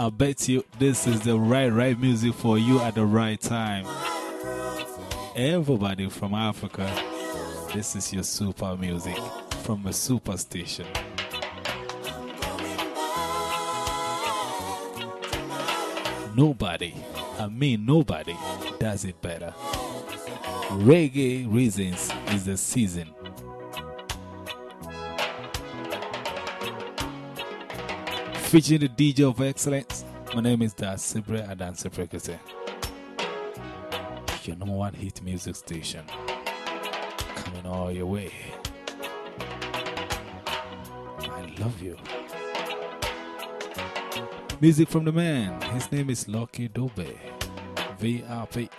I bet you this is the right, right music for you at the right time. Everybody from Africa, this is your super music from a super station. Nobody, I mean nobody, does it better. Reggae Reasons is the season. Featuring the DJ of excellence, my name is Das Sibre Adan Siprekese. Your number one hit music station. Coming all your way. I love you. Music from the man. His name is Lucky Dube. VRP.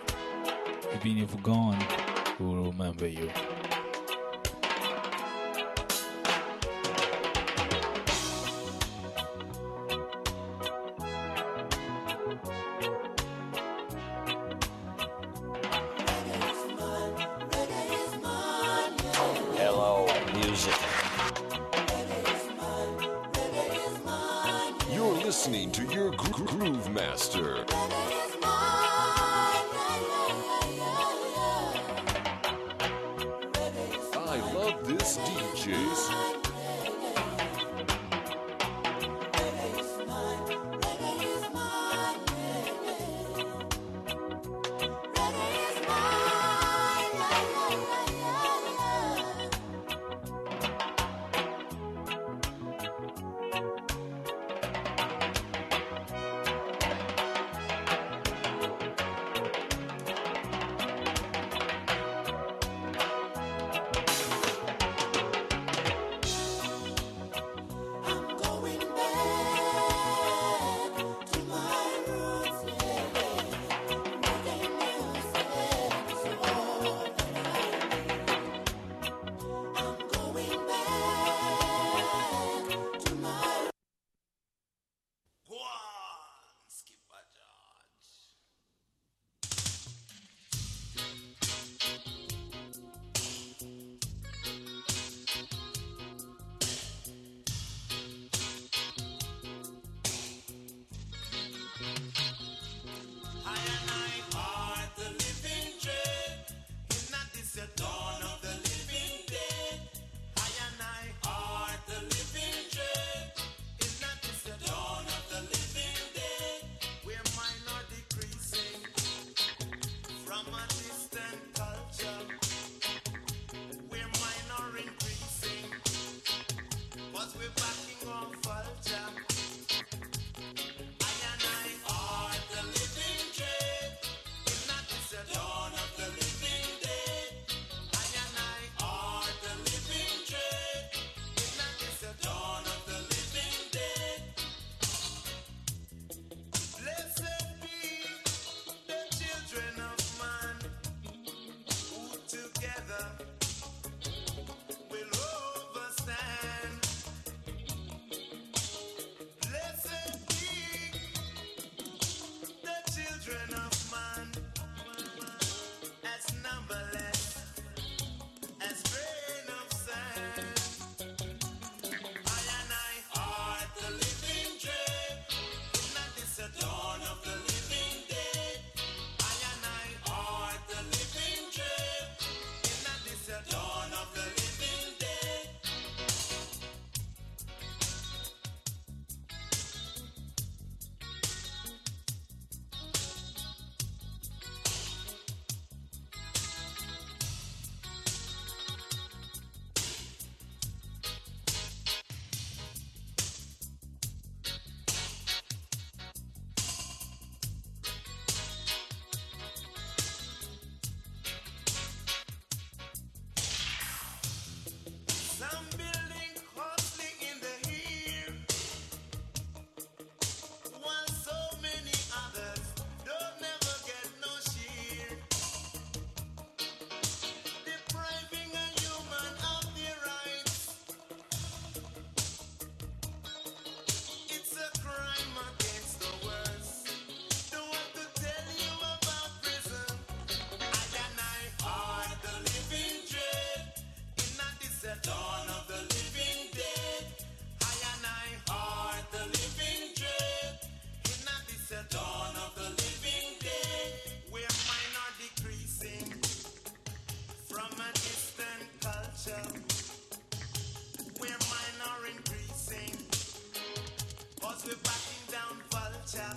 Even if you're gone, we'll remember you. Music. You're listening to your gro- groove master.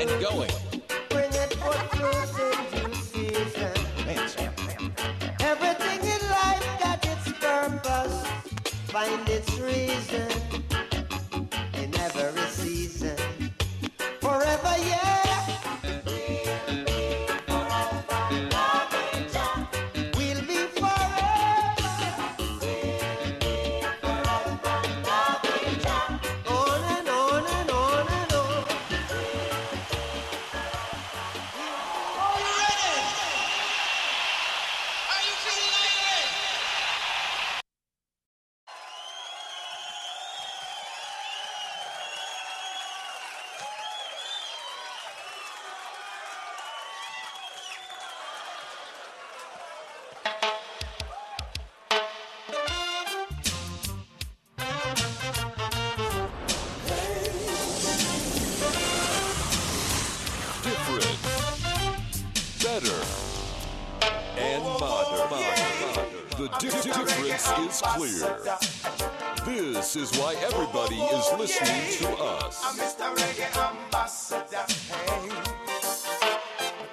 and going. Is clear. This is why everybody is listening to I'm us. Mr. Reggae Ambassador. Hey.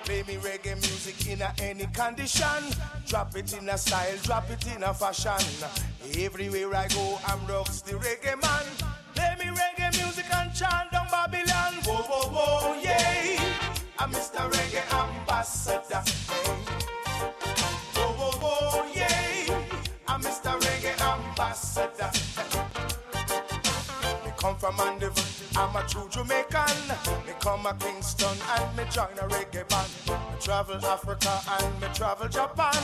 Play me reggae music in any condition. Drop it in a style, drop it in a fashion. Everywhere I go, I'm rocks the reggae man. Play me reggae music and chant down Babylon. Whoa, whoa, whoa, yeah. I'm Mr. Reggae Ambassador. Hey. I'm a true Jamaican. Me come a Kingston and me join a reggae band. Me travel Africa and me travel Japan.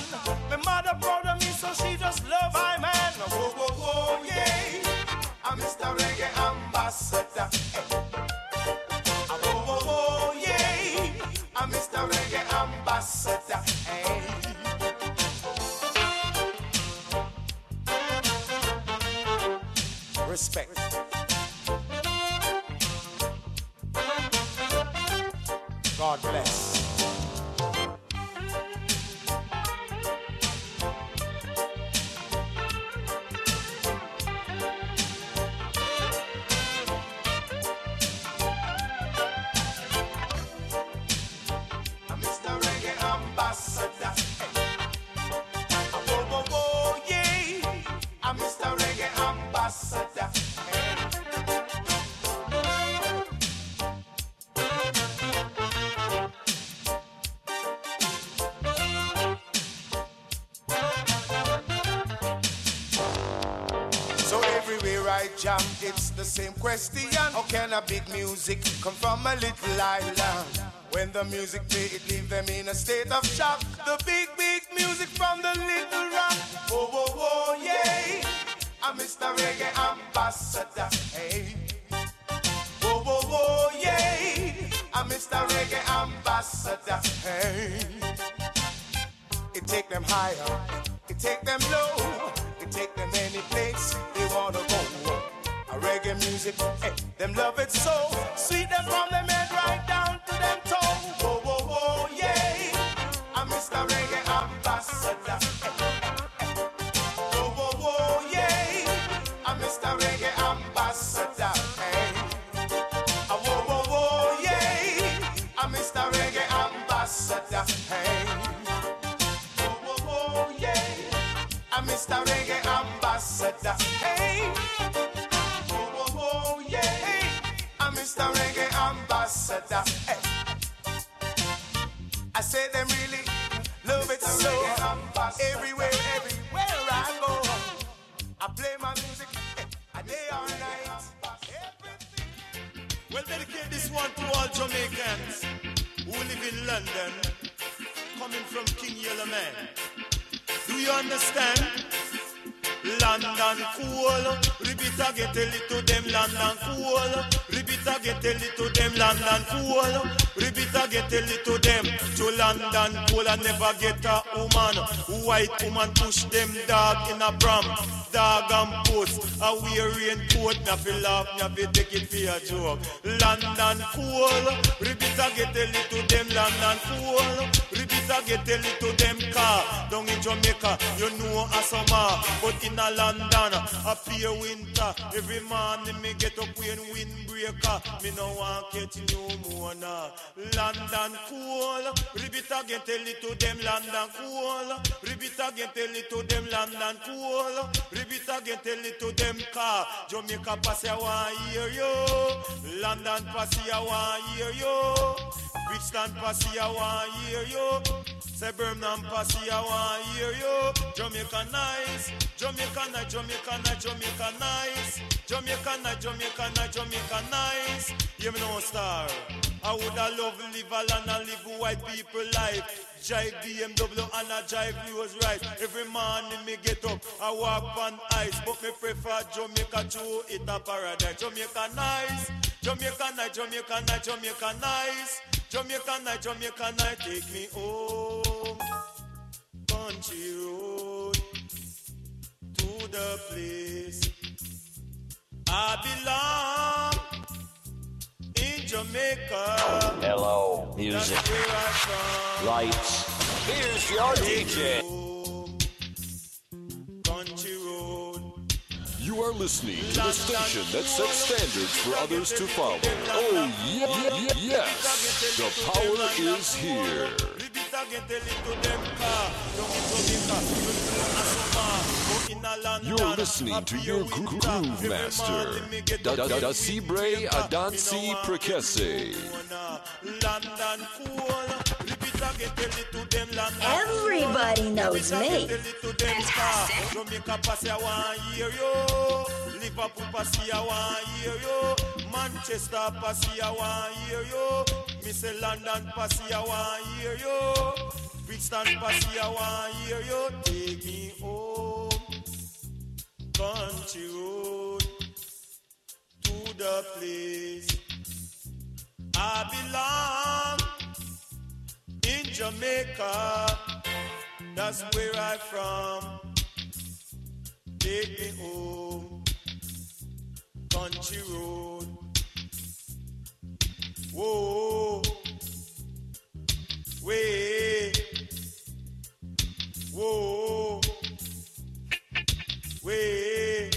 Me mother proud of me, so she just love my man. Whoa, whoa, whoa, yeah. I'm Mr. Reggae Ambassador. Jam, it's the same question. How can a big music come from a little island? When the music play, it leave them in a state of shock. The big, big music from the little rock. Whoa, whoa, whoa, yeah. I'm Mr. Reggae Ambassador. Hey. Whoa, whoa, whoa, yeah. I'm Mr. Reggae Ambassador. Hey. It take them higher, it take them low, it take them any place they wanna go. Reggae music, eh, them love it so. Sweet them from them head right down to them toe. Whoa, whoa, whoa, yeah. I'm Mr. Reggae Ambassador. Whoa, whoa, whoa, yeah. I'm Mr. Reggae Ambassador. Hey. Ah, Whoa, whoa, whoa, yeah. I'm Mr. Reggae Ambassador. Hey. Whoa, whoa, whoa, yeah. I'm Mr. Reggae Ambassador. Hey. I'm Reggae Ambassador. Hey. I say them really love it so. Everywhere, everywhere I go, I play my music a day or night. Everything. Well, dedicate this one to all Jamaicans who live in London, coming from King Yellowman. Do you understand? London cool. Repeat again, tell it to them London cool. Repeat again, tell it to them London cool. Repeat again, tell it to them to London cool. I never get a woman. White woman push them dog in a pram. Dog and post. A wear raincoat. Me fi laugh, me fi take it for a joke. London cool. Repeat again, tell it to them London cool. Again, tell it to them car. Down in Jamaica, you know a summer. But in a London, a pure winter. Every morning me get up when windbreaker. Me no want get no more now. London cool. Repeat again, tell it to them London cool. Repeat again, tell it to them London cool. Repeat again, tell it to them car. Jamaica pass I want hear you. London pass I want hear you. Brixton pass I want hear you. Say Birmingham pass I want hear you. Jamaica nice. Jamaica nice, Jamaica nice, Jamaica nice. Jamaica nice, Jamaica nice, Jamaica nice. You know star. I woulda love live a and live white people life. Jive BMW and a jive Rolls Royce. Every morning me get up, I walk on ice, but me prefer Jamaica to it a paradise. Jamaica nice, Jamaica nice, Jamaica nice, Jamaica nice. Jamaica nice, Jamaica nice, take me home. Country road to the place I belong in Jamaica. Hello, music, where I'm from. lights. Here's your DJ. Country road. You are listening to the station that sets standards for others to follow. Oh, yeah, yeah, yeah, yes. The power is here. You're listening to your gro- groove master, morning me Da Da Da when Cibre Jamaica. Adansi Me Prekese. London cool. Repeat again, tell it to them London Everybody knows me. Fantastic. Jamaica pass I want hear you. Liverpool pass I want hear you. Manchester pass I want hear you. Me say London pass I want hear you. Brixton pass I want hear you. Take me home, country road to the place I belong in Jamaica. That's where I'm from. Take me home, country road. Whoa, way, whoa, way.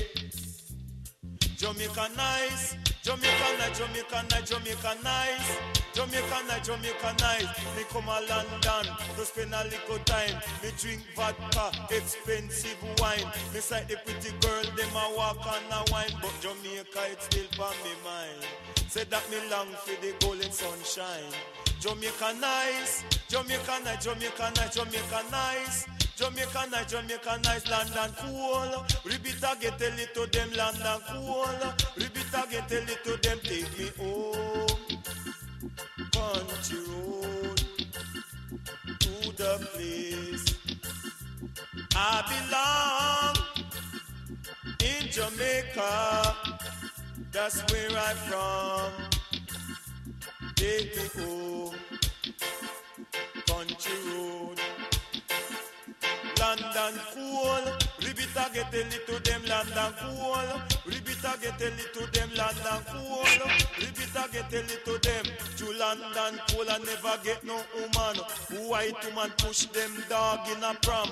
Jamaica nice, Jamaica nice, Jamaica nice, Jamaica nice. Jamaica nice, Jamaica nice. Me come a London to spend a little time. Me drink vodka, expensive wine. Me sight the pretty girl, them a walk and a wine. But Jamaica, it's still for me mind. Say that me long for the golden sunshine. Jamaica nice, Jamaica nice, Jamaica nice, Jamaica nice. Jamaica nice, Jamaica nice, London cool. Again, tell it to them, London cool. Again, tell it to them, take me home. Country road to the place I belong in Jamaica. That's where I'm from. Take me home, London cool. Repeat again, tell it to them, London cool. Repeat again, tell it to them, London cool. Repeat again, tell it to them. To London cool, I never get no woman. White woman push them dog in a pram.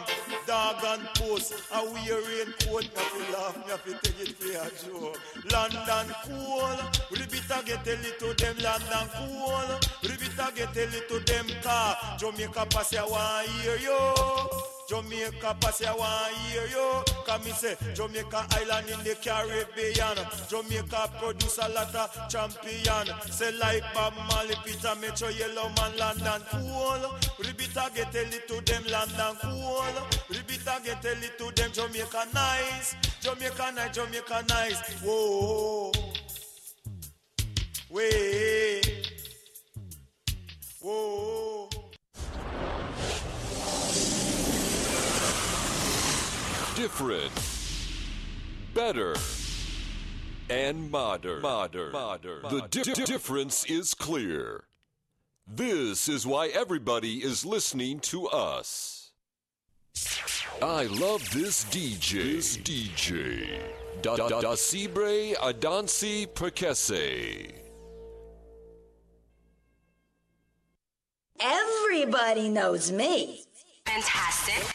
Dog and post. A wear raincoat, me fi laugh, me fi take it for a joke. London cool. Repeat again, tell it to them, London cool. Repeat again, tell it to them car. Jamaica pass, I want hear you. Jamaica pass, I want hear you. Come me say Jamaica Island in the Caribbean. Jamaica produce a lot of champion. Say like Bob Marley, Peter Metro, Yellowman, London cool. Again, tell it to them, London cool. Again, tell it to them, Jamaica nice. Jamaica nice, Jamaica nice. Whoa, Different. better, and modern. Modern. Modern. The di- di- difference is clear. This is why everybody is listening to us. I love this DJ. This DJ. Da da da Sibre Adansi Prekese. Everybody knows me. Fantastic.